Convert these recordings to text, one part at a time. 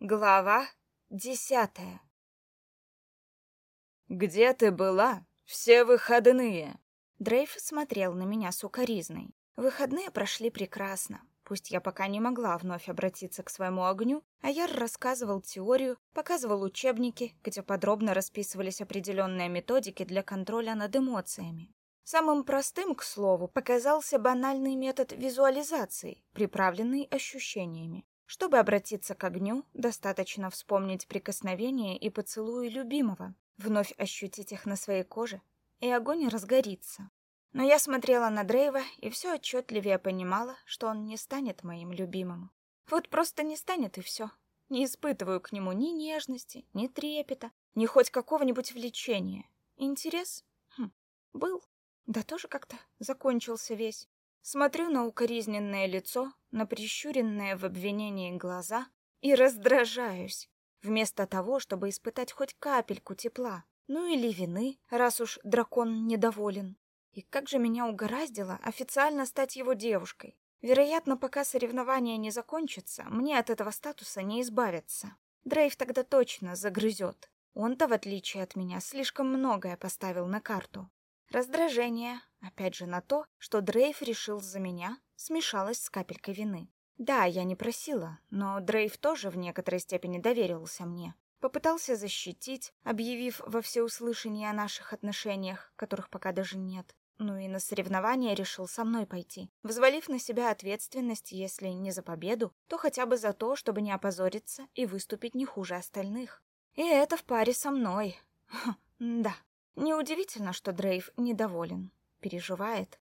Глава десятая «Где ты была все выходные?» Дрейф смотрел на меня сукоризной. Выходные прошли прекрасно. Пусть я пока не могла вновь обратиться к своему огню, а Яр рассказывал теорию, показывал учебники, где подробно расписывались определенные методики для контроля над эмоциями. Самым простым, к слову, показался банальный метод визуализации, приправленный ощущениями. Чтобы обратиться к огню, достаточно вспомнить прикосновение и поцелуи любимого, вновь ощутить их на своей коже, и огонь разгорится. Но я смотрела на Дрейва и все отчетливее понимала, что он не станет моим любимым. Вот просто не станет и все. Не испытываю к нему ни нежности, ни трепета, ни хоть какого-нибудь влечения. Интерес? Хм, был. Да тоже как-то закончился весь. Смотрю на укоризненное лицо, на прищуренные в обвинении глаза и раздражаюсь, вместо того, чтобы испытать хоть капельку тепла, ну или вины, раз уж дракон недоволен. И как же меня угораздило официально стать его девушкой. Вероятно, пока соревнования не закончатся, мне от этого статуса не избавиться. Дрейв тогда точно загрызет. Он-то, в отличие от меня, слишком многое поставил на карту. Раздражение, опять же на то, что Дрейв решил за меня, смешалось с капелькой вины. Да, я не просила, но Дрейв тоже в некоторой степени доверился мне. Попытался защитить, объявив во всеуслышание о наших отношениях, которых пока даже нет. Ну и на соревнования решил со мной пойти, взвалив на себя ответственность, если не за победу, то хотя бы за то, чтобы не опозориться и выступить не хуже остальных. И это в паре со мной. Хм, да. Неудивительно, что Дрейв недоволен, переживает.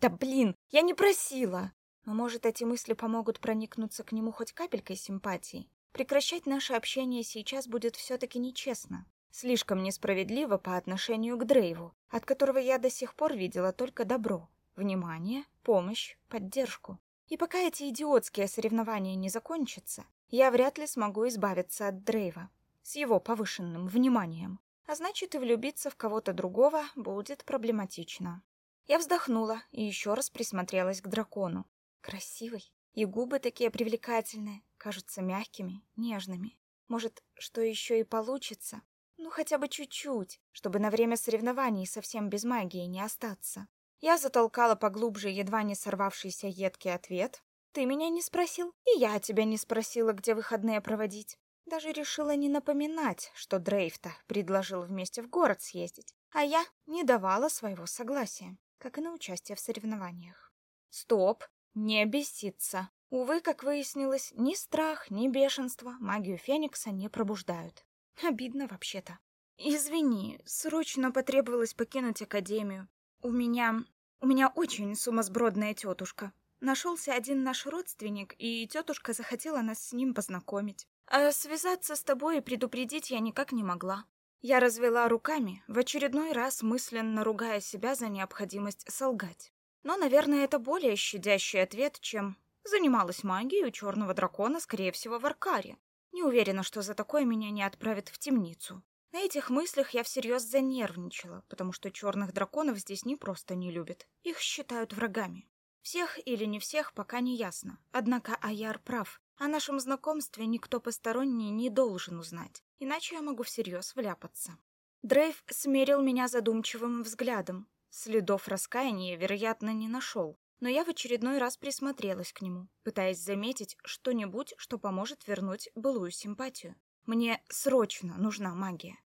Да блин, я не просила. Но может, эти мысли помогут проникнуться к нему хоть капелькой симпатии. Прекращать наше общение сейчас будет все таки нечестно. Слишком несправедливо по отношению к Дрейву, от которого я до сих пор видела только добро, внимание, помощь, поддержку. И пока эти идиотские соревнования не закончатся, я вряд ли смогу избавиться от Дрейва с его повышенным вниманием а значит и влюбиться в кого-то другого будет проблематично. Я вздохнула и еще раз присмотрелась к дракону. Красивый, и губы такие привлекательные, кажутся мягкими, нежными. Может, что еще и получится? Ну, хотя бы чуть-чуть, чтобы на время соревнований совсем без магии не остаться. Я затолкала поглубже едва не сорвавшийся едкий ответ. «Ты меня не спросил, и я тебя не спросила, где выходные проводить. Даже решила не напоминать, что Дрейфта предложил вместе в город съездить, а я не давала своего согласия, как и на участие в соревнованиях. Стоп, не беситься. Увы, как выяснилось, ни страх, ни бешенство магию Феникса не пробуждают. Обидно вообще-то. Извини, срочно потребовалось покинуть академию. У меня... у меня очень сумасбродная тетушка. Нашелся один наш родственник, и тетушка захотела нас с ним познакомить. А связаться с тобой и предупредить я никак не могла. Я развела руками, в очередной раз мысленно ругая себя за необходимость солгать. Но, наверное, это более щадящий ответ, чем «занималась магией у черного дракона, скорее всего, в Аркаре». Не уверена, что за такое меня не отправят в темницу. На этих мыслях я всерьез занервничала, потому что черных драконов здесь не просто не любят. Их считают врагами. Всех или не всех пока не ясно. Однако Аяр прав. О нашем знакомстве никто посторонний не должен узнать, иначе я могу всерьез вляпаться. Дрейв смерил меня задумчивым взглядом. Следов раскаяния, вероятно, не нашел, но я в очередной раз присмотрелась к нему, пытаясь заметить что-нибудь, что поможет вернуть былую симпатию. Мне срочно нужна магия.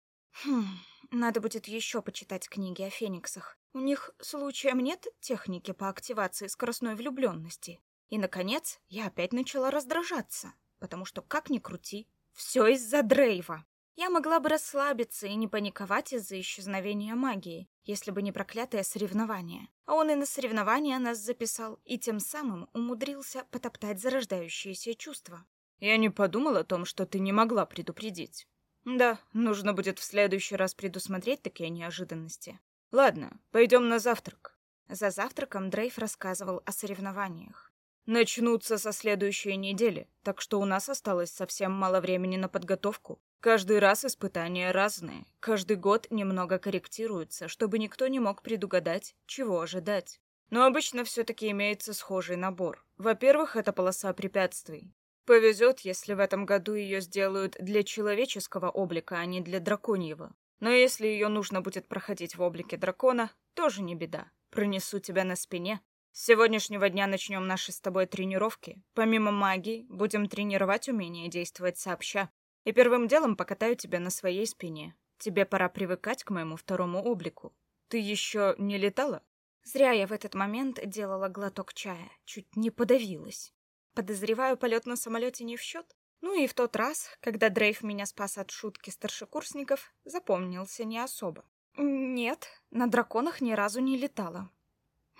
Хм, надо будет еще почитать книги о фениксах. У них случаем нет техники по активации скоростной влюбленности. И, наконец, я опять начала раздражаться, потому что, как ни крути, все из-за Дрейва. Я могла бы расслабиться и не паниковать из-за исчезновения магии, если бы не проклятое соревнование. А он и на соревнования нас записал, и тем самым умудрился потоптать зарождающиеся чувства. Я не подумал о том, что ты не могла предупредить. Да, нужно будет в следующий раз предусмотреть такие неожиданности. Ладно, пойдем на завтрак. За завтраком Дрейв рассказывал о соревнованиях начнутся со следующей недели, так что у нас осталось совсем мало времени на подготовку. Каждый раз испытания разные, каждый год немного корректируются, чтобы никто не мог предугадать, чего ожидать. Но обычно все-таки имеется схожий набор. Во-первых, это полоса препятствий. Повезет, если в этом году ее сделают для человеческого облика, а не для драконьего. Но если ее нужно будет проходить в облике дракона, тоже не беда. Пронесу тебя на спине. С сегодняшнего дня начнем наши с тобой тренировки. Помимо магии, будем тренировать умение действовать сообща. И первым делом покатаю тебя на своей спине. Тебе пора привыкать к моему второму облику. Ты еще не летала? Зря я в этот момент делала глоток чая, чуть не подавилась. Подозреваю, полет на самолете не в счет. Ну и в тот раз, когда Дрейв меня спас от шутки старшекурсников, запомнился не особо. Нет, на драконах ни разу не летала.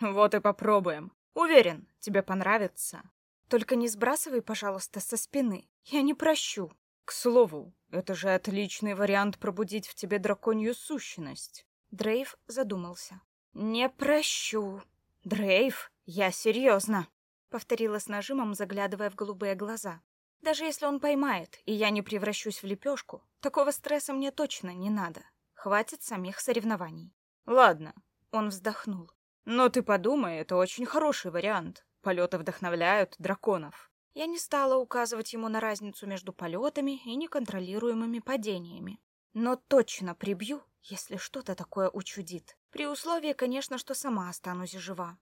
Вот и попробуем. Уверен, тебе понравится. Только не сбрасывай, пожалуйста, со спины. Я не прощу. К слову, это же отличный вариант пробудить в тебе драконью сущность. Дрейв задумался. Не прощу. Дрейв, я серьезно повторила с нажимом, заглядывая в голубые глаза. Даже если он поймает, и я не превращусь в лепешку, такого стресса мне точно не надо. Хватит самих соревнований. Ладно, он вздохнул. Но ты подумай, это очень хороший вариант. Полеты вдохновляют драконов. Я не стала указывать ему на разницу между полетами и неконтролируемыми падениями. Но точно прибью, если что-то такое учудит. При условии, конечно, что сама останусь жива.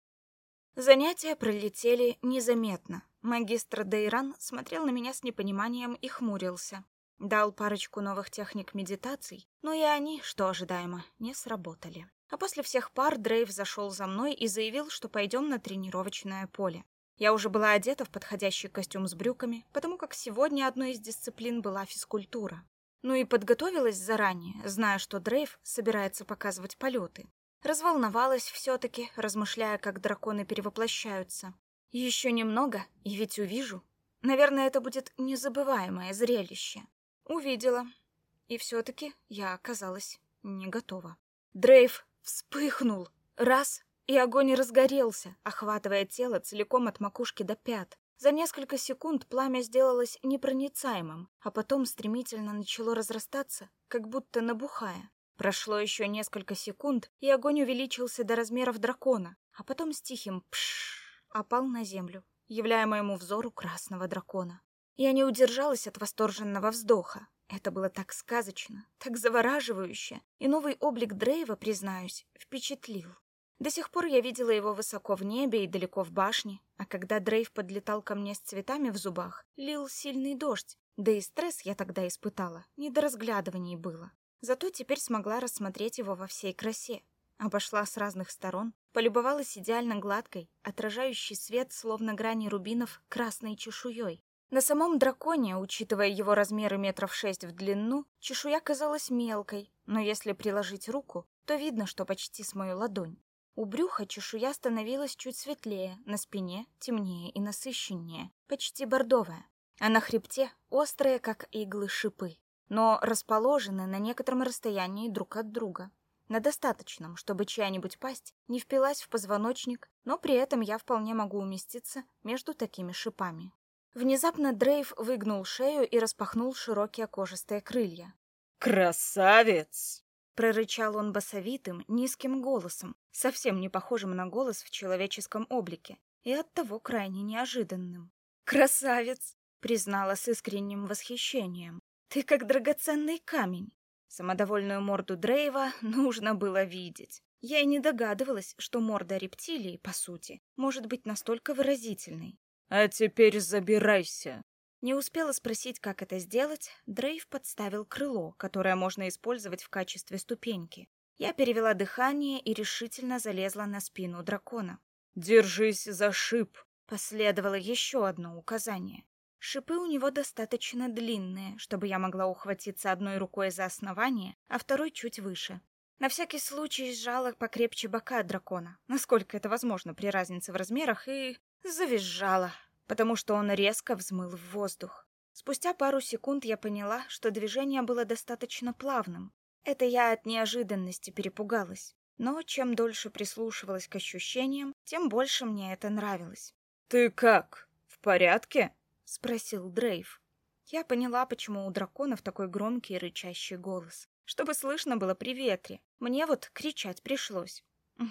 Занятия пролетели незаметно. Магистр Дейран смотрел на меня с непониманием и хмурился. Дал парочку новых техник медитаций, но и они, что ожидаемо, не сработали. А после всех пар Дрейв зашел за мной и заявил, что пойдем на тренировочное поле. Я уже была одета в подходящий костюм с брюками, потому как сегодня одной из дисциплин была физкультура. Ну и подготовилась заранее, зная, что Дрейв собирается показывать полеты. Разволновалась все-таки, размышляя, как драконы перевоплощаются. Еще немного, и ведь увижу. Наверное, это будет незабываемое зрелище. Увидела. И все-таки я оказалась не готова. Дрейв вспыхнул. Раз, и огонь разгорелся, охватывая тело целиком от макушки до пят. За несколько секунд пламя сделалось непроницаемым, а потом стремительно начало разрастаться, как будто набухая. Прошло еще несколько секунд, и огонь увеличился до размеров дракона, а потом с тихим пш опал на землю, являя моему взору красного дракона. Я не удержалась от восторженного вздоха. Это было так сказочно, так завораживающе, и новый облик Дрейва, признаюсь, впечатлил. До сих пор я видела его высоко в небе и далеко в башне, а когда Дрейв подлетал ко мне с цветами в зубах, лил сильный дождь, да и стресс я тогда испытала, не до разглядываний было. Зато теперь смогла рассмотреть его во всей красе. Обошла с разных сторон, полюбовалась идеально гладкой, отражающей свет, словно грани рубинов, красной чешуей. На самом драконе, учитывая его размеры метров шесть в длину, чешуя казалась мелкой, но если приложить руку, то видно, что почти с мою ладонь. У брюха чешуя становилась чуть светлее, на спине темнее и насыщеннее, почти бордовая, а на хребте острые, как иглы, шипы но расположены на некотором расстоянии друг от друга. На достаточном, чтобы чья-нибудь пасть не впилась в позвоночник, но при этом я вполне могу уместиться между такими шипами. Внезапно Дрейв выгнул шею и распахнул широкие кожистые крылья. «Красавец!» Прорычал он басовитым, низким голосом, совсем не похожим на голос в человеческом облике, и оттого крайне неожиданным. «Красавец!» — признала с искренним восхищением. Ты как драгоценный камень. Самодовольную морду Дрейва нужно было видеть. Я и не догадывалась, что морда рептилии, по сути, может быть настолько выразительной. «А теперь забирайся!» Не успела спросить, как это сделать, Дрейв подставил крыло, которое можно использовать в качестве ступеньки. Я перевела дыхание и решительно залезла на спину дракона. «Держись за шип!» Последовало еще одно указание. Шипы у него достаточно длинные, чтобы я могла ухватиться одной рукой за основание, а второй чуть выше. На всякий случай сжала покрепче бока дракона, насколько это возможно при разнице в размерах, и завизжала, потому что он резко взмыл в воздух. Спустя пару секунд я поняла, что движение было достаточно плавным. Это я от неожиданности перепугалась. Но чем дольше прислушивалась к ощущениям, тем больше мне это нравилось. «Ты как? В порядке?» спросил Дрейв. Я поняла, почему у драконов такой громкий рычащий голос. Чтобы слышно было при ветре. Мне вот кричать пришлось.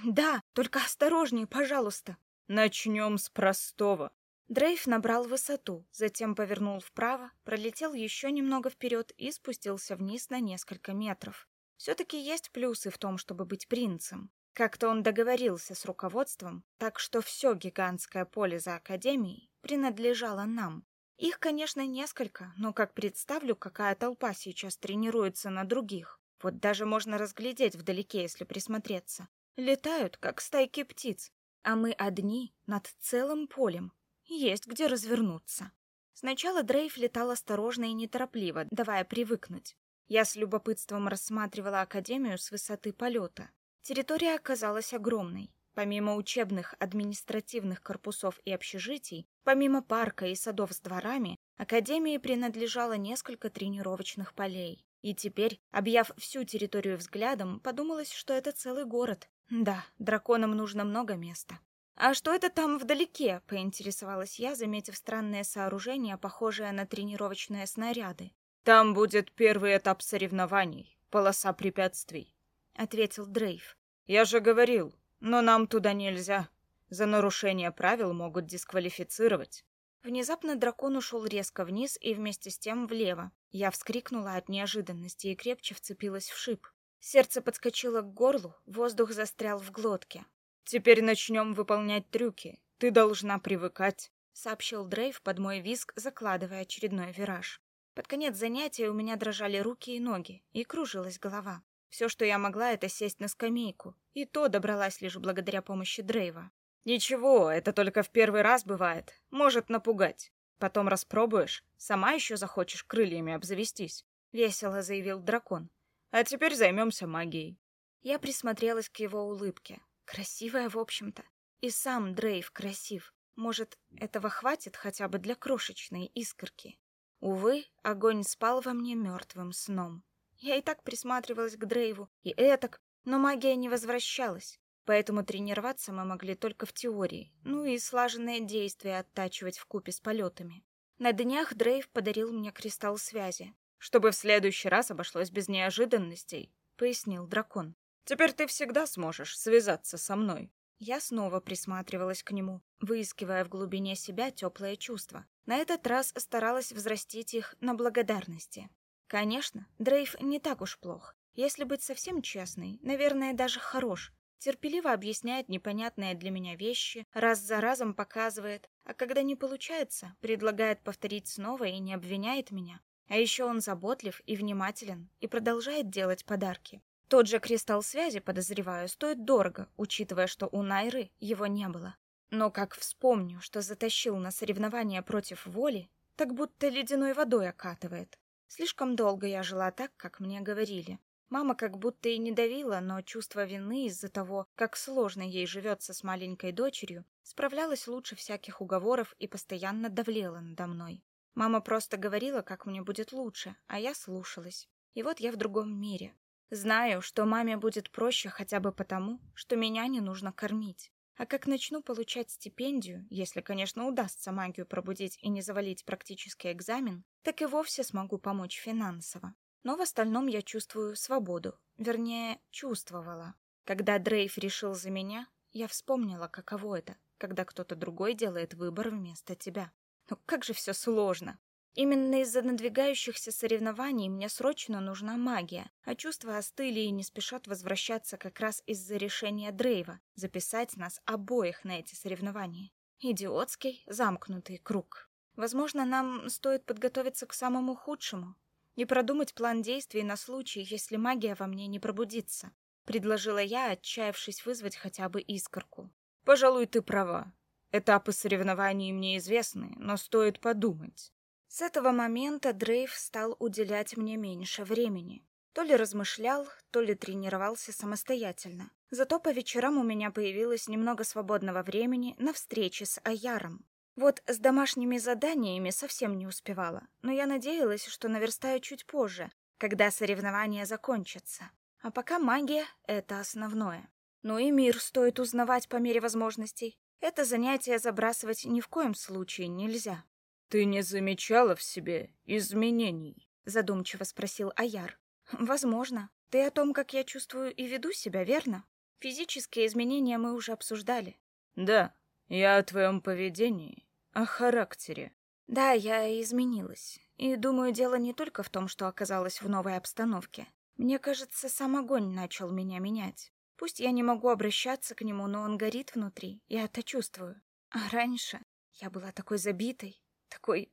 Да, только осторожнее, пожалуйста. Начнем с простого. Дрейв набрал высоту, затем повернул вправо, пролетел еще немного вперед и спустился вниз на несколько метров. Все-таки есть плюсы в том, чтобы быть принцем. Как-то он договорился с руководством, так что все гигантское поле за Академией принадлежало нам. Их, конечно, несколько, но как представлю, какая толпа сейчас тренируется на других. Вот даже можно разглядеть вдалеке, если присмотреться. Летают, как стайки птиц, а мы одни над целым полем, есть где развернуться. Сначала Дрейв летал осторожно и неторопливо, давая привыкнуть. Я с любопытством рассматривала Академию с высоты полета. Территория оказалась огромной. Помимо учебных, административных корпусов и общежитий, помимо парка и садов с дворами, Академии принадлежало несколько тренировочных полей. И теперь, объяв всю территорию взглядом, подумалось, что это целый город. Да, драконам нужно много места. «А что это там вдалеке?» — поинтересовалась я, заметив странное сооружение, похожее на тренировочные снаряды. «Там будет первый этап соревнований, полоса препятствий», — ответил Дрейв. «Я же говорил, но нам туда нельзя. За нарушение правил могут дисквалифицировать». Внезапно дракон ушел резко вниз и вместе с тем влево. Я вскрикнула от неожиданности и крепче вцепилась в шип. Сердце подскочило к горлу, воздух застрял в глотке. Теперь начнем выполнять трюки. Ты должна привыкать, сообщил Дрейв под мой визг, закладывая очередной вираж. Под конец занятия у меня дрожали руки и ноги, и кружилась голова. Все, что я могла, это сесть на скамейку, и то добралась лишь благодаря помощи Дрейва. Ничего, это только в первый раз бывает. Может напугать. Потом распробуешь, сама еще захочешь крыльями обзавестись, весело заявил дракон. А теперь займемся магией. Я присмотрелась к его улыбке. Красивая, в общем-то. И сам Дрейв красив. Может, этого хватит хотя бы для крошечной искорки? Увы, огонь спал во мне мертвым сном. Я и так присматривалась к Дрейву, и этак, но магия не возвращалась. Поэтому тренироваться мы могли только в теории, ну и слаженные действия оттачивать в купе с полетами. На днях Дрейв подарил мне кристалл связи. «Чтобы в следующий раз обошлось без неожиданностей», — пояснил дракон. Теперь ты всегда сможешь связаться со мной. Я снова присматривалась к нему, выискивая в глубине себя теплые чувства. На этот раз старалась взрастить их на благодарности. Конечно, Дрейв не так уж плох. Если быть совсем честной, наверное, даже хорош. Терпеливо объясняет непонятные для меня вещи, раз за разом показывает, а когда не получается, предлагает повторить снова и не обвиняет меня. А еще он заботлив и внимателен и продолжает делать подарки. Тот же кристалл связи, подозреваю, стоит дорого, учитывая, что у Найры его не было. Но как вспомню, что затащил на соревнования против воли, так будто ледяной водой окатывает. Слишком долго я жила так, как мне говорили. Мама как будто и не давила, но чувство вины из-за того, как сложно ей живется с маленькой дочерью, справлялась лучше всяких уговоров и постоянно давлела надо мной. Мама просто говорила, как мне будет лучше, а я слушалась. И вот я в другом мире, Знаю, что маме будет проще хотя бы потому, что меня не нужно кормить. А как начну получать стипендию, если, конечно, удастся магию пробудить и не завалить практический экзамен, так и вовсе смогу помочь финансово. Но в остальном я чувствую свободу. Вернее, чувствовала. Когда Дрейф решил за меня, я вспомнила, каково это, когда кто-то другой делает выбор вместо тебя. Ну как же все сложно. Именно из-за надвигающихся соревнований мне срочно нужна магия, а чувства остыли и не спешат возвращаться как раз из-за решения Дрейва записать нас обоих на эти соревнования. Идиотский, замкнутый круг. Возможно, нам стоит подготовиться к самому худшему и продумать план действий на случай, если магия во мне не пробудится, предложила я, отчаявшись вызвать хотя бы искорку. Пожалуй, ты права. Этапы соревнований мне известны, но стоит подумать. С этого момента Дрейв стал уделять мне меньше времени. То ли размышлял, то ли тренировался самостоятельно. Зато по вечерам у меня появилось немного свободного времени на встречи с Аяром. Вот с домашними заданиями совсем не успевала, но я надеялась, что наверстаю чуть позже, когда соревнования закончатся. А пока магия — это основное. Ну и мир стоит узнавать по мере возможностей. Это занятие забрасывать ни в коем случае нельзя. «Ты не замечала в себе изменений?» — задумчиво спросил Аяр. «Возможно. Ты о том, как я чувствую и веду себя, верно? Физические изменения мы уже обсуждали». «Да, я о твоем поведении о характере. Да, я изменилась. И думаю, дело не только в том, что оказалась в новой обстановке. Мне кажется, сам огонь начал меня менять. Пусть я не могу обращаться к нему, но он горит внутри, я это чувствую. А раньше я была такой забитой, такой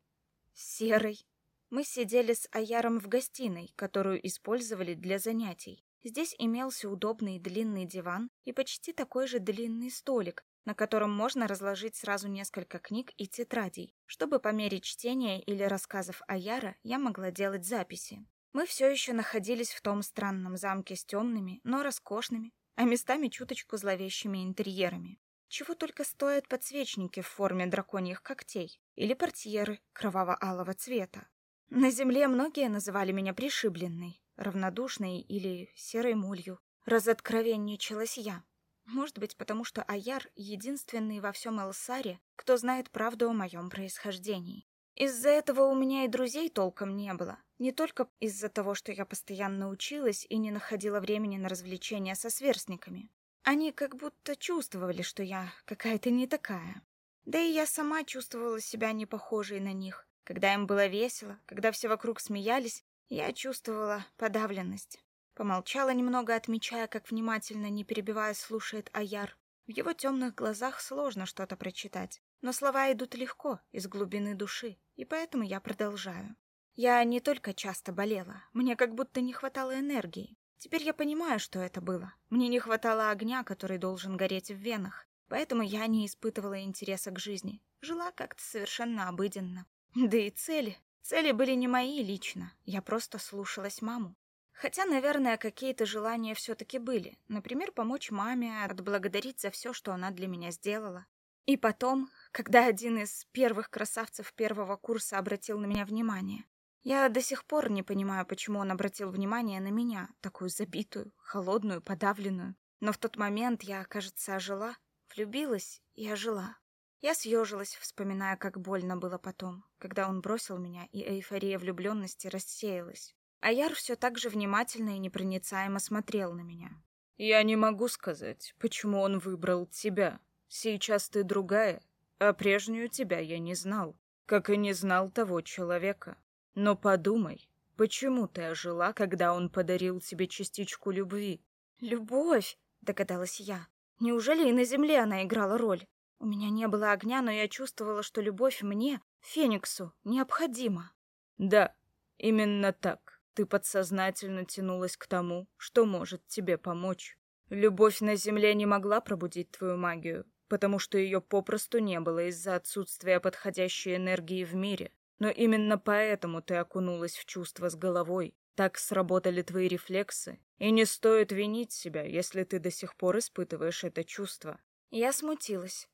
серой. Мы сидели с Аяром в гостиной, которую использовали для занятий. Здесь имелся удобный длинный диван и почти такой же длинный столик, на котором можно разложить сразу несколько книг и тетрадей. Чтобы по мере чтения или рассказов Аяра я могла делать записи. Мы все еще находились в том странном замке с темными, но роскошными, а местами чуточку зловещими интерьерами. Чего только стоят подсвечники в форме драконьих когтей или портьеры кроваво-алого цвета. На земле многие называли меня пришибленной, равнодушной или серой молью. Разоткровенничалась я. Может быть, потому что Аяр — единственный во всем Элсаре, кто знает правду о моем происхождении. Из-за этого у меня и друзей толком не было. Не только из-за того, что я постоянно училась и не находила времени на развлечения со сверстниками. Они как будто чувствовали, что я какая-то не такая. Да и я сама чувствовала себя не похожей на них. Когда им было весело, когда все вокруг смеялись, я чувствовала подавленность. Помолчала немного, отмечая, как внимательно, не перебивая, слушает Аяр. В его темных глазах сложно что-то прочитать, но слова идут легко, из глубины души, и поэтому я продолжаю. Я не только часто болела, мне как будто не хватало энергии. Теперь я понимаю, что это было. Мне не хватало огня, который должен гореть в венах, поэтому я не испытывала интереса к жизни. Жила как-то совершенно обыденно. Да и цели. Цели были не мои лично, я просто слушалась маму. Хотя, наверное, какие-то желания все-таки были. Например, помочь маме, отблагодарить за все, что она для меня сделала. И потом, когда один из первых красавцев первого курса обратил на меня внимание. Я до сих пор не понимаю, почему он обратил внимание на меня, такую забитую, холодную, подавленную. Но в тот момент я, кажется, ожила, влюбилась и ожила. Я съежилась, вспоминая, как больно было потом, когда он бросил меня, и эйфория влюбленности рассеялась. А Яр все так же внимательно и непроницаемо смотрел на меня. «Я не могу сказать, почему он выбрал тебя. Сейчас ты другая, а прежнюю тебя я не знал, как и не знал того человека. Но подумай, почему ты ожила, когда он подарил тебе частичку любви?» «Любовь!» — догадалась я. «Неужели и на земле она играла роль?» У меня не было огня, но я чувствовала, что любовь мне, Фениксу, необходима. Да, именно так. Ты подсознательно тянулась к тому, что может тебе помочь. Любовь на земле не могла пробудить твою магию, потому что ее попросту не было из-за отсутствия подходящей энергии в мире. Но именно поэтому ты окунулась в чувство с головой. Так сработали твои рефлексы, и не стоит винить себя, если ты до сих пор испытываешь это чувство. Я смутилась.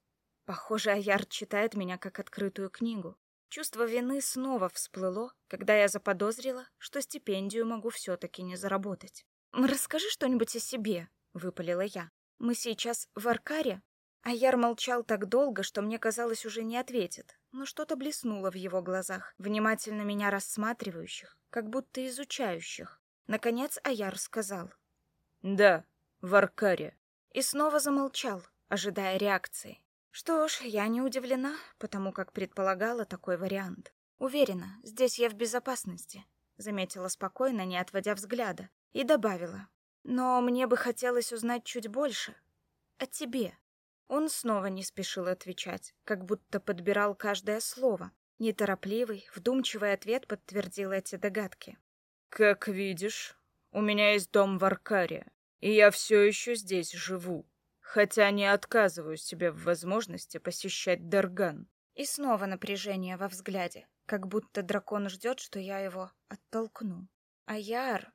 Похоже, Аяр читает меня как открытую книгу. Чувство вины снова всплыло, когда я заподозрила, что стипендию могу все-таки не заработать. «Расскажи что-нибудь о себе», — выпалила я. «Мы сейчас в Аркаре?» Аяр молчал так долго, что мне казалось, уже не ответит, но что-то блеснуло в его глазах, внимательно меня рассматривающих, как будто изучающих. Наконец Аяр сказал. «Да, в Аркаре». И снова замолчал, ожидая реакции. Что ж, я не удивлена, потому как предполагала такой вариант. Уверена, здесь я в безопасности, заметила спокойно, не отводя взгляда, и добавила: "Но мне бы хотелось узнать чуть больше о тебе". Он снова не спешил отвечать, как будто подбирал каждое слово. Неторопливый, вдумчивый ответ подтвердил эти догадки. Как видишь, у меня есть дом в Аркаре, и я все еще здесь живу хотя не отказываю себе в возможности посещать Дарган. И снова напряжение во взгляде, как будто дракон ждет, что я его оттолкну. А Яр,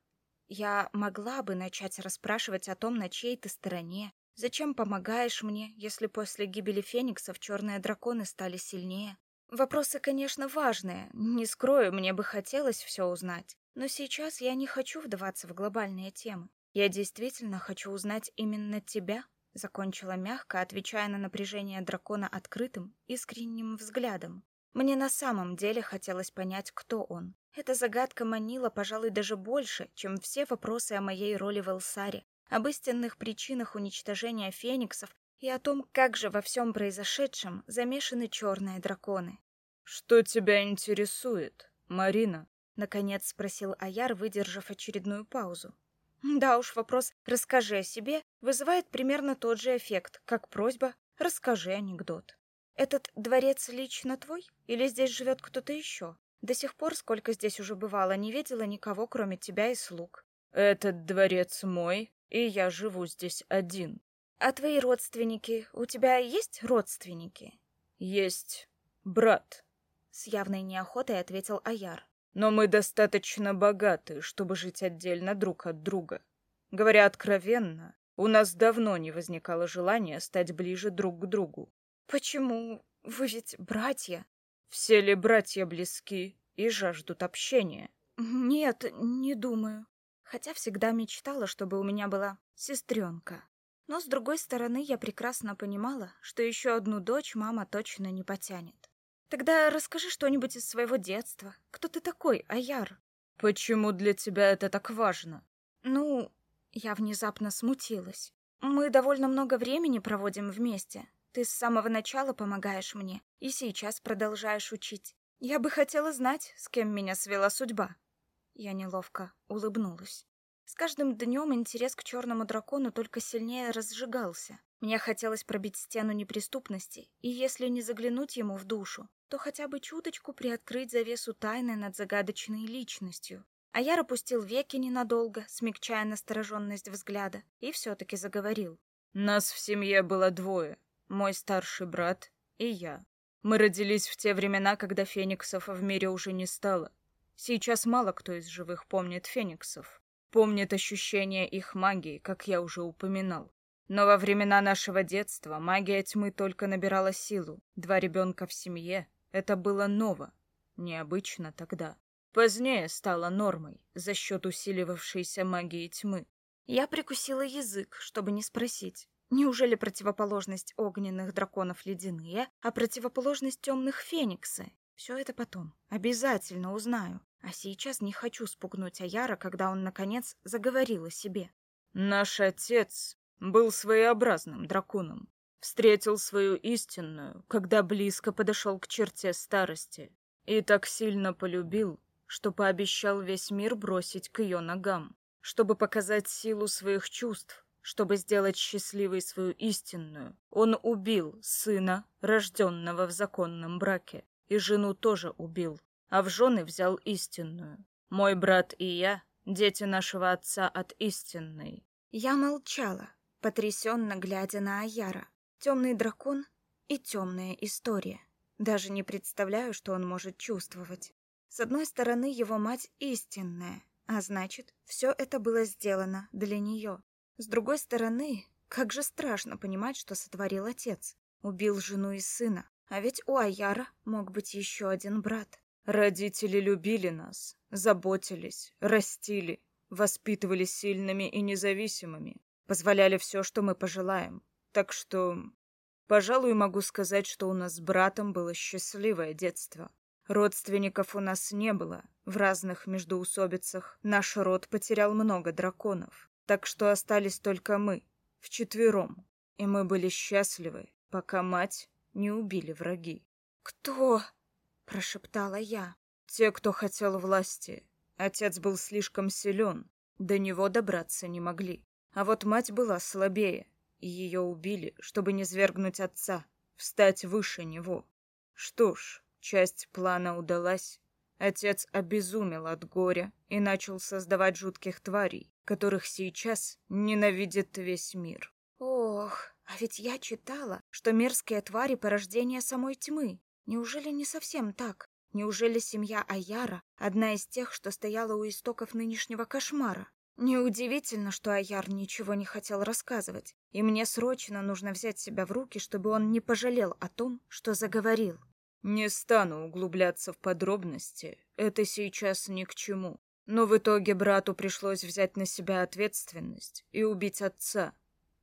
я могла бы начать расспрашивать о том, на чьей ты стороне, зачем помогаешь мне, если после гибели фениксов черные драконы стали сильнее. Вопросы, конечно, важные, не скрою, мне бы хотелось все узнать, но сейчас я не хочу вдаваться в глобальные темы. Я действительно хочу узнать именно тебя, закончила мягко, отвечая на напряжение дракона открытым, искренним взглядом. Мне на самом деле хотелось понять, кто он. Эта загадка манила, пожалуй, даже больше, чем все вопросы о моей роли в Элсаре, об истинных причинах уничтожения фениксов и о том, как же во всем произошедшем замешаны черные драконы. «Что тебя интересует, Марина?» — наконец спросил Аяр, выдержав очередную паузу. Да уж, вопрос «расскажи о себе» вызывает примерно тот же эффект, как просьба «расскажи анекдот». Этот дворец лично твой? Или здесь живет кто-то еще? До сих пор, сколько здесь уже бывало, не видела никого, кроме тебя и слуг. Этот дворец мой, и я живу здесь один. А твои родственники? У тебя есть родственники? Есть брат. С явной неохотой ответил Аяр. Но мы достаточно богаты, чтобы жить отдельно друг от друга. Говоря откровенно, у нас давно не возникало желания стать ближе друг к другу. Почему? Вы ведь братья. Все ли братья близки и жаждут общения? Нет, не думаю. Хотя всегда мечтала, чтобы у меня была сестренка. Но, с другой стороны, я прекрасно понимала, что еще одну дочь мама точно не потянет. Тогда расскажи что-нибудь из своего детства. Кто ты такой, Аяр? Почему для тебя это так важно? Ну, я внезапно смутилась. Мы довольно много времени проводим вместе. Ты с самого начала помогаешь мне и сейчас продолжаешь учить. Я бы хотела знать, с кем меня свела судьба. Я неловко улыбнулась. С каждым днем интерес к черному дракону только сильнее разжигался. Мне хотелось пробить стену неприступности, и если не заглянуть ему в душу, то хотя бы чуточку приоткрыть завесу тайны над загадочной личностью. А я опустил веки ненадолго, смягчая настороженность взгляда, и все-таки заговорил. «Нас в семье было двое. Мой старший брат и я. Мы родились в те времена, когда фениксов в мире уже не стало. Сейчас мало кто из живых помнит фениксов. Помнит ощущение их магии, как я уже упоминал. Но во времена нашего детства магия тьмы только набирала силу. Два ребенка в семье — это было ново. Необычно тогда. Позднее стало нормой за счет усиливавшейся магии тьмы. Я прикусила язык, чтобы не спросить. Неужели противоположность огненных драконов ледяные, а противоположность темных фениксы? Все это потом. Обязательно узнаю. А сейчас не хочу спугнуть Аяра, когда он, наконец, заговорил о себе. «Наш отец был своеобразным драконом. Встретил свою истинную, когда близко подошел к черте старости. И так сильно полюбил, что пообещал весь мир бросить к ее ногам, чтобы показать силу своих чувств, чтобы сделать счастливой свою истинную. Он убил сына, рожденного в законном браке, и жену тоже убил, а в жены взял истинную. Мой брат и я — дети нашего отца от истинной. Я молчала, потрясенно глядя на Аяра. Темный дракон и темная история. Даже не представляю, что он может чувствовать. С одной стороны, его мать истинная, а значит, все это было сделано для нее. С другой стороны, как же страшно понимать, что сотворил отец. Убил жену и сына. А ведь у Аяра мог быть еще один брат. Родители любили нас, заботились, растили, воспитывали сильными и независимыми позволяли все, что мы пожелаем. Так что, пожалуй, могу сказать, что у нас с братом было счастливое детство. Родственников у нас не было. В разных междоусобицах наш род потерял много драконов. Так что остались только мы, вчетвером. И мы были счастливы, пока мать не убили враги. «Кто?» — прошептала я. «Те, кто хотел власти. Отец был слишком силен. До него добраться не могли. А вот мать была слабее, и ее убили, чтобы не свергнуть отца, встать выше него. Что ж, часть плана удалась. Отец обезумел от горя и начал создавать жутких тварей, которых сейчас ненавидит весь мир. Ох, а ведь я читала, что мерзкие твари — порождение самой тьмы. Неужели не совсем так? Неужели семья Аяра — одна из тех, что стояла у истоков нынешнего кошмара? Неудивительно, что Аяр ничего не хотел рассказывать, и мне срочно нужно взять себя в руки, чтобы он не пожалел о том, что заговорил. Не стану углубляться в подробности, это сейчас ни к чему. Но в итоге брату пришлось взять на себя ответственность и убить отца.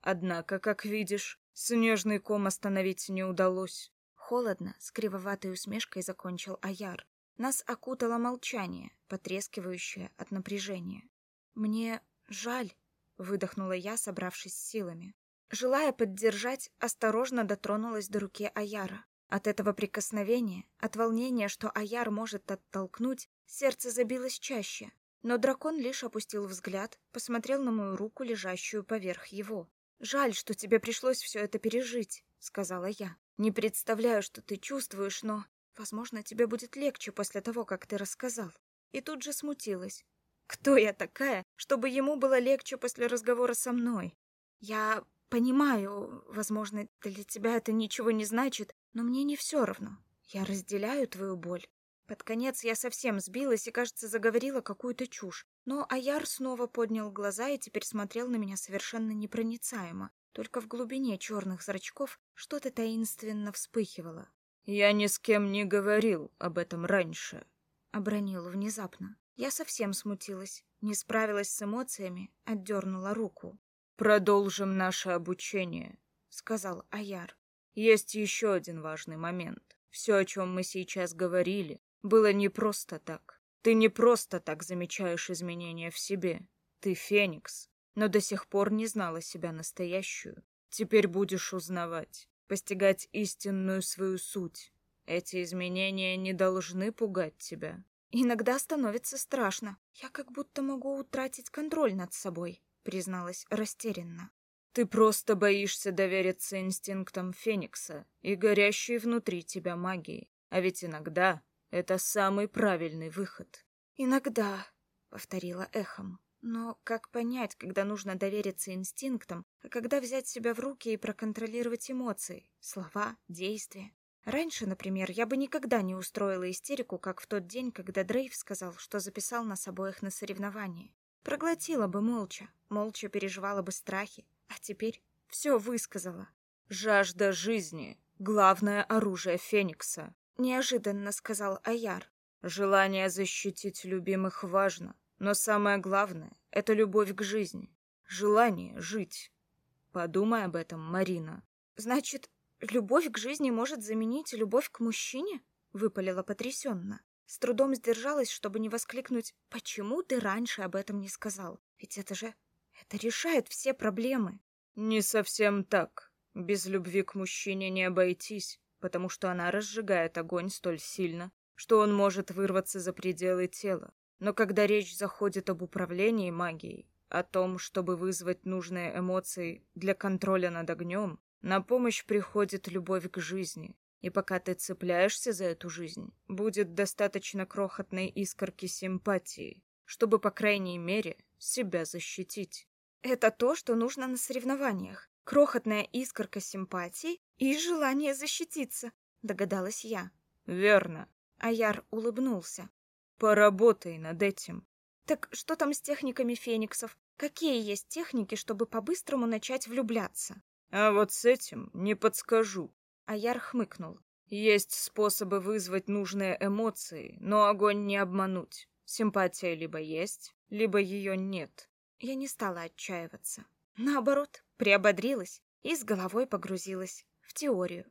Однако, как видишь, снежный ком остановить не удалось. Холодно, с кривоватой усмешкой закончил Аяр. Нас окутало молчание, потрескивающее от напряжения. «Мне жаль», — выдохнула я, собравшись с силами. Желая поддержать, осторожно дотронулась до руки Аяра. От этого прикосновения, от волнения, что Аяр может оттолкнуть, сердце забилось чаще. Но дракон лишь опустил взгляд, посмотрел на мою руку, лежащую поверх его. «Жаль, что тебе пришлось все это пережить», — сказала я. «Не представляю, что ты чувствуешь, но, возможно, тебе будет легче после того, как ты рассказал». И тут же смутилась. «Кто я такая, чтобы ему было легче после разговора со мной? Я понимаю, возможно, для тебя это ничего не значит, но мне не все равно. Я разделяю твою боль. Под конец я совсем сбилась и, кажется, заговорила какую-то чушь. Но Аяр снова поднял глаза и теперь смотрел на меня совершенно непроницаемо. Только в глубине черных зрачков что-то таинственно вспыхивало. «Я ни с кем не говорил об этом раньше», — обронил внезапно. Я совсем смутилась, не справилась с эмоциями, отдернула руку. «Продолжим наше обучение», — сказал Аяр. Есть еще один важный момент. Все, о чем мы сейчас говорили, было не просто так. Ты не просто так замечаешь изменения в себе. Ты феникс, но до сих пор не знала себя настоящую. Теперь будешь узнавать, постигать истинную свою суть. Эти изменения не должны пугать тебя. Иногда становится страшно. Я как будто могу утратить контроль над собой, призналась растерянно. Ты просто боишься довериться инстинктам Феникса и горящей внутри тебя магии. А ведь иногда это самый правильный выход. Иногда, повторила эхом. Но как понять, когда нужно довериться инстинктам, а когда взять себя в руки и проконтролировать эмоции, слова, действия? Раньше, например, я бы никогда не устроила истерику, как в тот день, когда Дрейв сказал, что записал нас обоих на соревнование. Проглотила бы молча, молча переживала бы страхи, а теперь все высказала. «Жажда жизни — главное оружие Феникса», — неожиданно сказал Аяр. «Желание защитить любимых важно, но самое главное — это любовь к жизни, желание жить. Подумай об этом, Марина». «Значит, любовь к жизни может заменить любовь к мужчине?» — выпалила потрясенно. С трудом сдержалась, чтобы не воскликнуть «Почему ты раньше об этом не сказал? Ведь это же это решает все проблемы. Не совсем так. Без любви к мужчине не обойтись, потому что она разжигает огонь столь сильно, что он может вырваться за пределы тела. Но когда речь заходит об управлении магией, о том, чтобы вызвать нужные эмоции для контроля над огнем, на помощь приходит любовь к жизни. И пока ты цепляешься за эту жизнь, будет достаточно крохотной искорки симпатии, чтобы, по крайней мере, себя защитить. Это то, что нужно на соревнованиях. Крохотная искорка симпатии и желание защититься, догадалась я. Верно. Аяр улыбнулся. Поработай над этим. Так что там с техниками фениксов? Какие есть техники, чтобы по-быстрому начать влюбляться? А вот с этим не подскажу. Аяр хмыкнул. Есть способы вызвать нужные эмоции, но огонь не обмануть. Симпатия либо есть, либо ее нет. Я не стала отчаиваться. Наоборот, приободрилась и с головой погрузилась в теорию.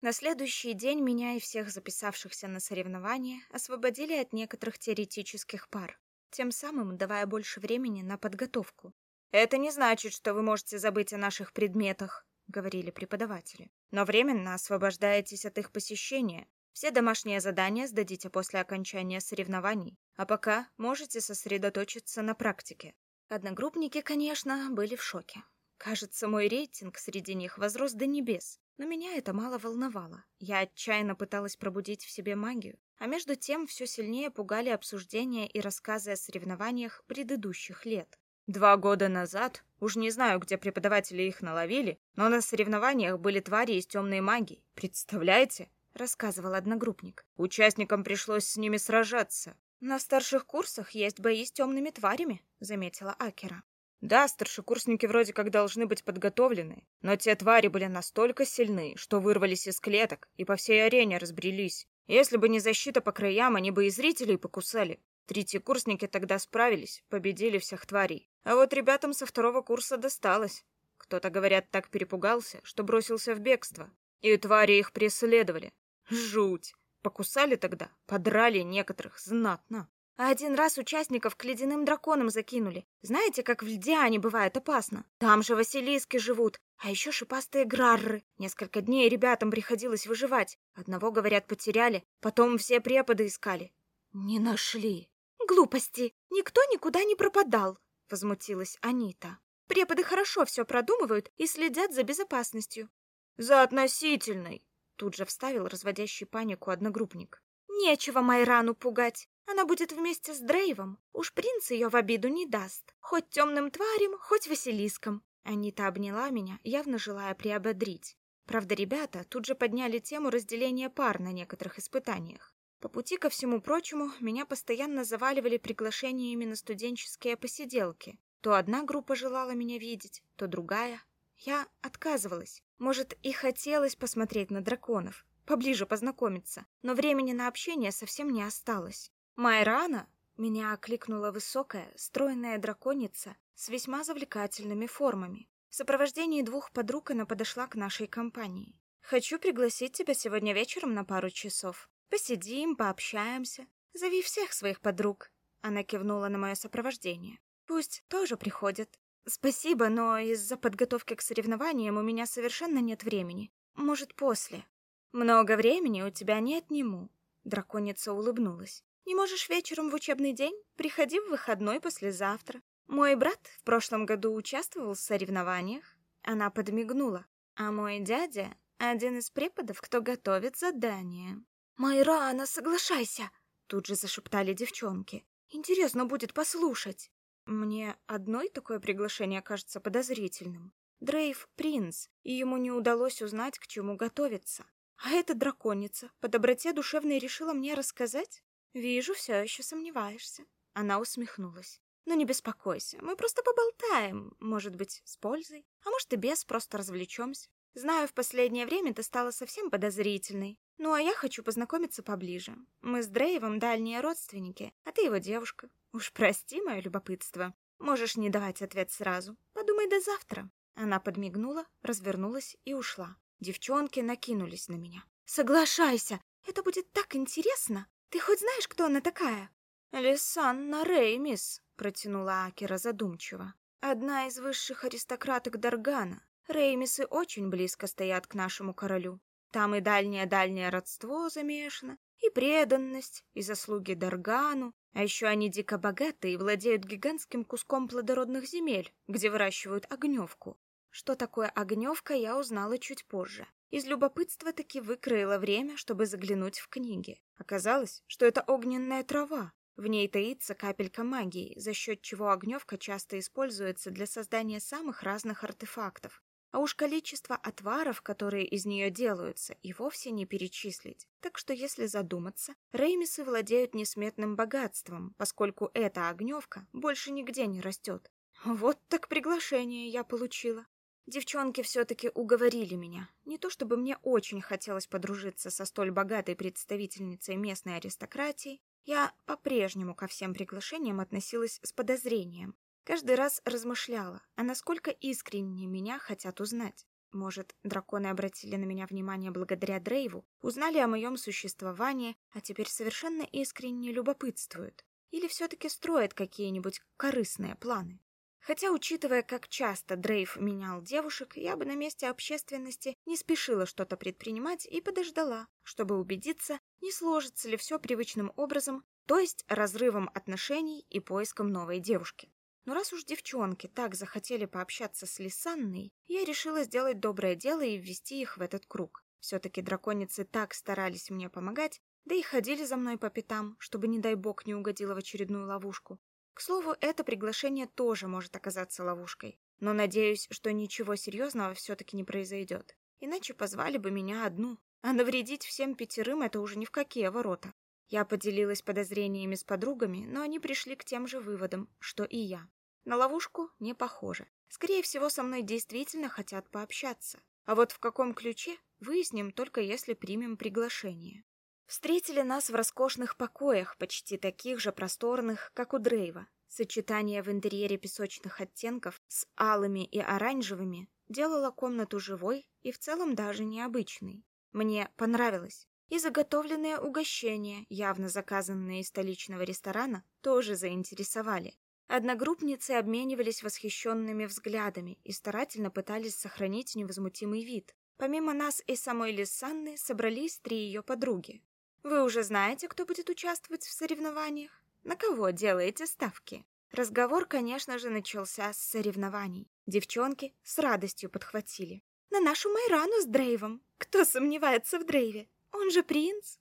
На следующий день меня и всех записавшихся на соревнования освободили от некоторых теоретических пар, тем самым давая больше времени на подготовку. «Это не значит, что вы можете забыть о наших предметах», — говорили преподаватели. «Но временно освобождаетесь от их посещения. Все домашние задания сдадите после окончания соревнований, а пока можете сосредоточиться на практике. Одногруппники, конечно, были в шоке. Кажется, мой рейтинг среди них возрос до небес, но меня это мало волновало. Я отчаянно пыталась пробудить в себе магию, а между тем все сильнее пугали обсуждения и рассказы о соревнованиях предыдущих лет. Два года назад, уж не знаю, где преподаватели их наловили, но на соревнованиях были твари из темной магии. Представляете? рассказывал одногруппник. Участникам пришлось с ними сражаться. На старших курсах есть бои с темными тварями, заметила Акера. Да, старшекурсники вроде как должны быть подготовлены, но те твари были настолько сильны, что вырвались из клеток и по всей арене разбрелись. Если бы не защита по краям, они бы и зрителей покусали. Третьи курсники тогда справились, победили всех тварей. А вот ребятам со второго курса досталось. Кто-то, говорят, так перепугался, что бросился в бегство. И твари их преследовали. Жуть. Покусали тогда, подрали некоторых знатно. А один раз участников к ледяным драконам закинули. Знаете, как в Льдиане бывает опасно? Там же Василиски живут, а еще шипастые грарры. Несколько дней ребятам приходилось выживать. Одного, говорят, потеряли, потом все преподы искали. Не нашли. Глупости. Никто никуда не пропадал, возмутилась Анита. Преподы хорошо все продумывают и следят за безопасностью. За относительной, тут же вставил разводящий панику одногруппник. Нечего Майрану пугать. Она будет вместе с Дрейвом. Уж принц ее в обиду не даст. Хоть темным тварям, хоть Василиском. Анита обняла меня, явно желая приободрить. Правда, ребята тут же подняли тему разделения пар на некоторых испытаниях. По пути ко всему прочему, меня постоянно заваливали приглашениями на студенческие посиделки. То одна группа желала меня видеть, то другая. Я отказывалась. Может, и хотелось посмотреть на драконов, поближе познакомиться, но времени на общение совсем не осталось. «Майрана!» — меня окликнула высокая, стройная драконица с весьма завлекательными формами. В сопровождении двух подруг она подошла к нашей компании. «Хочу пригласить тебя сегодня вечером на пару часов. Посидим, пообщаемся. Зови всех своих подруг». Она кивнула на мое сопровождение. «Пусть тоже приходят. Спасибо, но из-за подготовки к соревнованиям у меня совершенно нет времени. Может, после». «Много времени у тебя не отниму», — драконица улыбнулась. Не можешь вечером в учебный день? Приходи в выходной послезавтра. Мой брат в прошлом году участвовал в соревнованиях. Она подмигнула. А мой дядя — один из преподов, кто готовит задания. «Майрана, соглашайся!» Тут же зашептали девчонки. «Интересно будет послушать». Мне одной такое приглашение кажется подозрительным. Дрейв — принц, и ему не удалось узнать, к чему готовиться. А эта драконица по доброте душевной решила мне рассказать? «Вижу, все еще сомневаешься». Она усмехнулась. «Ну не беспокойся, мы просто поболтаем, может быть, с пользой, а может и без, просто развлечемся. Знаю, в последнее время ты стала совсем подозрительной. Ну, а я хочу познакомиться поближе. Мы с Дрейвом дальние родственники, а ты его девушка. Уж прости мое любопытство. Можешь не давать ответ сразу. Подумай до завтра». Она подмигнула, развернулась и ушла. Девчонки накинулись на меня. «Соглашайся, это будет так интересно!» Ты хоть знаешь, кто она такая? Лисанна Реймис, протянула Акера задумчиво. Одна из высших аристократок Даргана. Реймисы очень близко стоят к нашему королю. Там и дальнее-дальнее родство замешано, и преданность, и заслуги Даргану, а еще они дико богаты и владеют гигантским куском плодородных земель, где выращивают огневку. Что такое огневка, я узнала чуть позже. Из любопытства таки выкроила время, чтобы заглянуть в книги. Оказалось, что это огненная трава. В ней таится капелька магии, за счет чего огневка часто используется для создания самых разных артефактов. А уж количество отваров, которые из нее делаются, и вовсе не перечислить. Так что, если задуматься, реймисы владеют несметным богатством, поскольку эта огневка больше нигде не растет. Вот так приглашение я получила. Девчонки все-таки уговорили меня. Не то чтобы мне очень хотелось подружиться со столь богатой представительницей местной аристократии, я по-прежнему ко всем приглашениям относилась с подозрением. Каждый раз размышляла, а насколько искренне меня хотят узнать. Может, драконы обратили на меня внимание благодаря Дрейву, узнали о моем существовании, а теперь совершенно искренне любопытствуют. Или все-таки строят какие-нибудь корыстные планы. Хотя, учитывая, как часто Дрейв менял девушек, я бы на месте общественности не спешила что-то предпринимать и подождала, чтобы убедиться, не сложится ли все привычным образом, то есть разрывом отношений и поиском новой девушки. Но раз уж девчонки так захотели пообщаться с Лисанной, я решила сделать доброе дело и ввести их в этот круг. Все-таки драконицы так старались мне помогать, да и ходили за мной по пятам, чтобы, не дай бог, не угодила в очередную ловушку. К слову, это приглашение тоже может оказаться ловушкой. Но надеюсь, что ничего серьезного все-таки не произойдет. Иначе позвали бы меня одну. А навредить всем пятерым это уже ни в какие ворота. Я поделилась подозрениями с подругами, но они пришли к тем же выводам, что и я. На ловушку не похоже. Скорее всего, со мной действительно хотят пообщаться. А вот в каком ключе, выясним только если примем приглашение. Встретили нас в роскошных покоях, почти таких же просторных, как у Дрейва. Сочетание в интерьере песочных оттенков с алыми и оранжевыми делало комнату живой и в целом даже необычной. Мне понравилось. И заготовленные угощения, явно заказанные из столичного ресторана, тоже заинтересовали. Одногруппницы обменивались восхищенными взглядами и старательно пытались сохранить невозмутимый вид. Помимо нас и самой Лиссанны собрались три ее подруги. «Вы уже знаете, кто будет участвовать в соревнованиях? На кого делаете ставки?» Разговор, конечно же, начался с соревнований. Девчонки с радостью подхватили. «На нашу Майрану с Дрейвом! Кто сомневается в Дрейве? Он же принц!»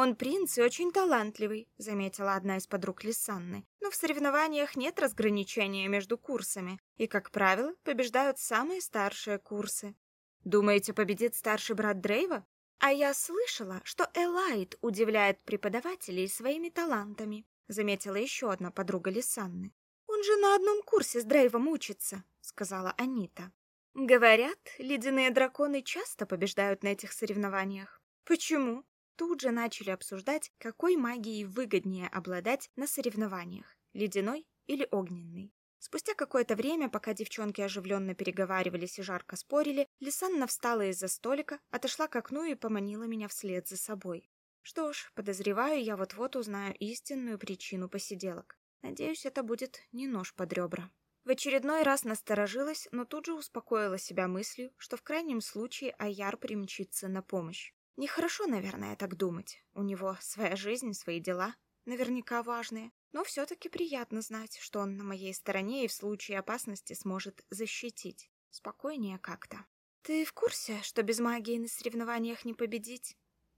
«Он принц и очень талантливый», — заметила одна из подруг Лисанны. «Но в соревнованиях нет разграничения между курсами, и, как правило, побеждают самые старшие курсы. Думаете, победит старший брат Дрейва? А я слышала, что Элайт удивляет преподавателей своими талантами», — заметила еще одна подруга Лисанны. «Он же на одном курсе с Дрейвом учится», — сказала Анита. «Говорят, ледяные драконы часто побеждают на этих соревнованиях. Почему?» Тут же начали обсуждать, какой магией выгоднее обладать на соревнованиях – ледяной или огненной. Спустя какое-то время, пока девчонки оживленно переговаривались и жарко спорили, Лисанна встала из-за столика, отошла к окну и поманила меня вслед за собой. Что ж, подозреваю, я вот-вот узнаю истинную причину посиделок. Надеюсь, это будет не нож под ребра. В очередной раз насторожилась, но тут же успокоила себя мыслью, что в крайнем случае Аяр примчится на помощь. Нехорошо, наверное, так думать. У него своя жизнь, свои дела, наверняка важные. Но все-таки приятно знать, что он на моей стороне и в случае опасности сможет защитить. Спокойнее как-то. «Ты в курсе, что без магии на соревнованиях не победить?»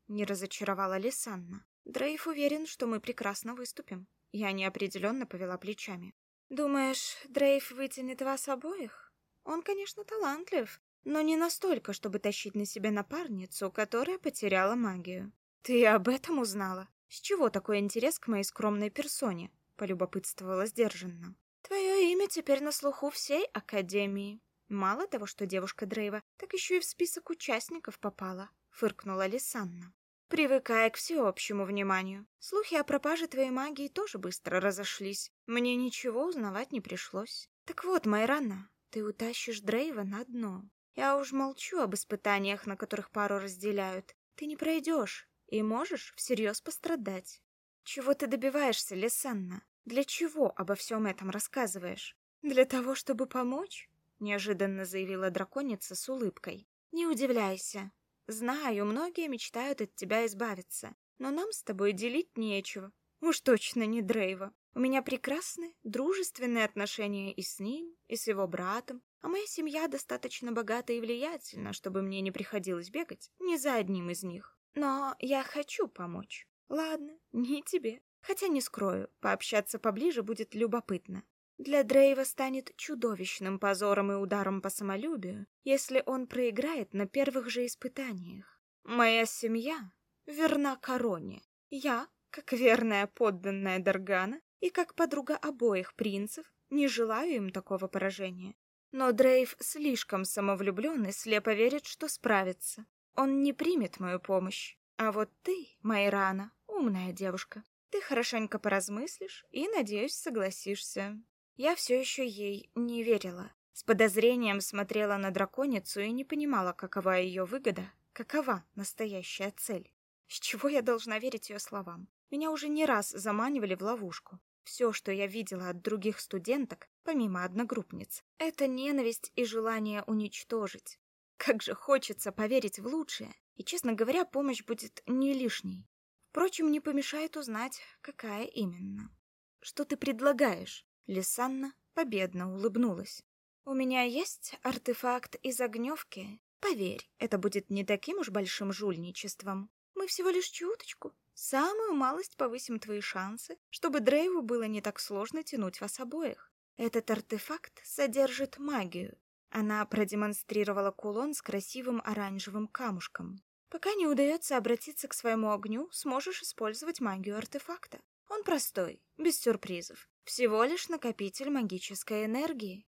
Не разочаровала Лисанна. Дрейф уверен, что мы прекрасно выступим. Я неопределенно повела плечами. «Думаешь, Дрейф вытянет вас обоих? Он, конечно, талантлив, но не настолько, чтобы тащить на себя напарницу, которая потеряла магию. Ты об этом узнала? С чего такой интерес к моей скромной персоне? полюбопытствовала сдержанно. Твое имя теперь на слуху всей академии. Мало того, что девушка Дрейва, так еще и в список участников попала, фыркнула Лисанна. Привыкая к всеобщему вниманию. Слухи о пропаже твоей магии тоже быстро разошлись. Мне ничего узнавать не пришлось. Так вот, Майрана, ты утащишь Дрейва на дно. Я уж молчу об испытаниях, на которых пару разделяют. Ты не пройдешь и можешь всерьез пострадать. Чего ты добиваешься, Лесанна? Для чего обо всем этом рассказываешь? Для того, чтобы помочь? Неожиданно заявила драконица с улыбкой. Не удивляйся. Знаю, многие мечтают от тебя избавиться, но нам с тобой делить нечего. Уж точно не Дрейва. У меня прекрасны, дружественные отношения и с ним, и с его братом, а моя семья достаточно богата и влиятельна, чтобы мне не приходилось бегать ни за одним из них. Но я хочу помочь. Ладно, не тебе. Хотя не скрою, пообщаться поближе будет любопытно. Для Дрейва станет чудовищным позором и ударом по самолюбию, если он проиграет на первых же испытаниях. Моя семья верна короне. Я, как верная подданная Даргана и как подруга обоих принцев, не желаю им такого поражения. Но Дрейв слишком самовлюблен и слепо верит, что справится. Он не примет мою помощь. А вот ты, Майрана, умная девушка. Ты хорошенько поразмыслишь и, надеюсь, согласишься. Я все еще ей не верила. С подозрением смотрела на драконицу и не понимала, какова ее выгода, какова настоящая цель. С чего я должна верить ее словам? Меня уже не раз заманивали в ловушку. Все, что я видела от других студенток, помимо одногруппниц, это ненависть и желание уничтожить. Как же хочется поверить в лучшее, и, честно говоря, помощь будет не лишней. Впрочем, не помешает узнать, какая именно. «Что ты предлагаешь?» Лисанна победно улыбнулась. «У меня есть артефакт из огневки. Поверь, это будет не таким уж большим жульничеством. Мы всего лишь чуточку, самую малость повысим твои шансы, чтобы Дрейву было не так сложно тянуть вас обоих. Этот артефакт содержит магию. Она продемонстрировала кулон с красивым оранжевым камушком. Пока не удается обратиться к своему огню, сможешь использовать магию артефакта. Он простой, без сюрпризов. Всего лишь накопитель магической энергии.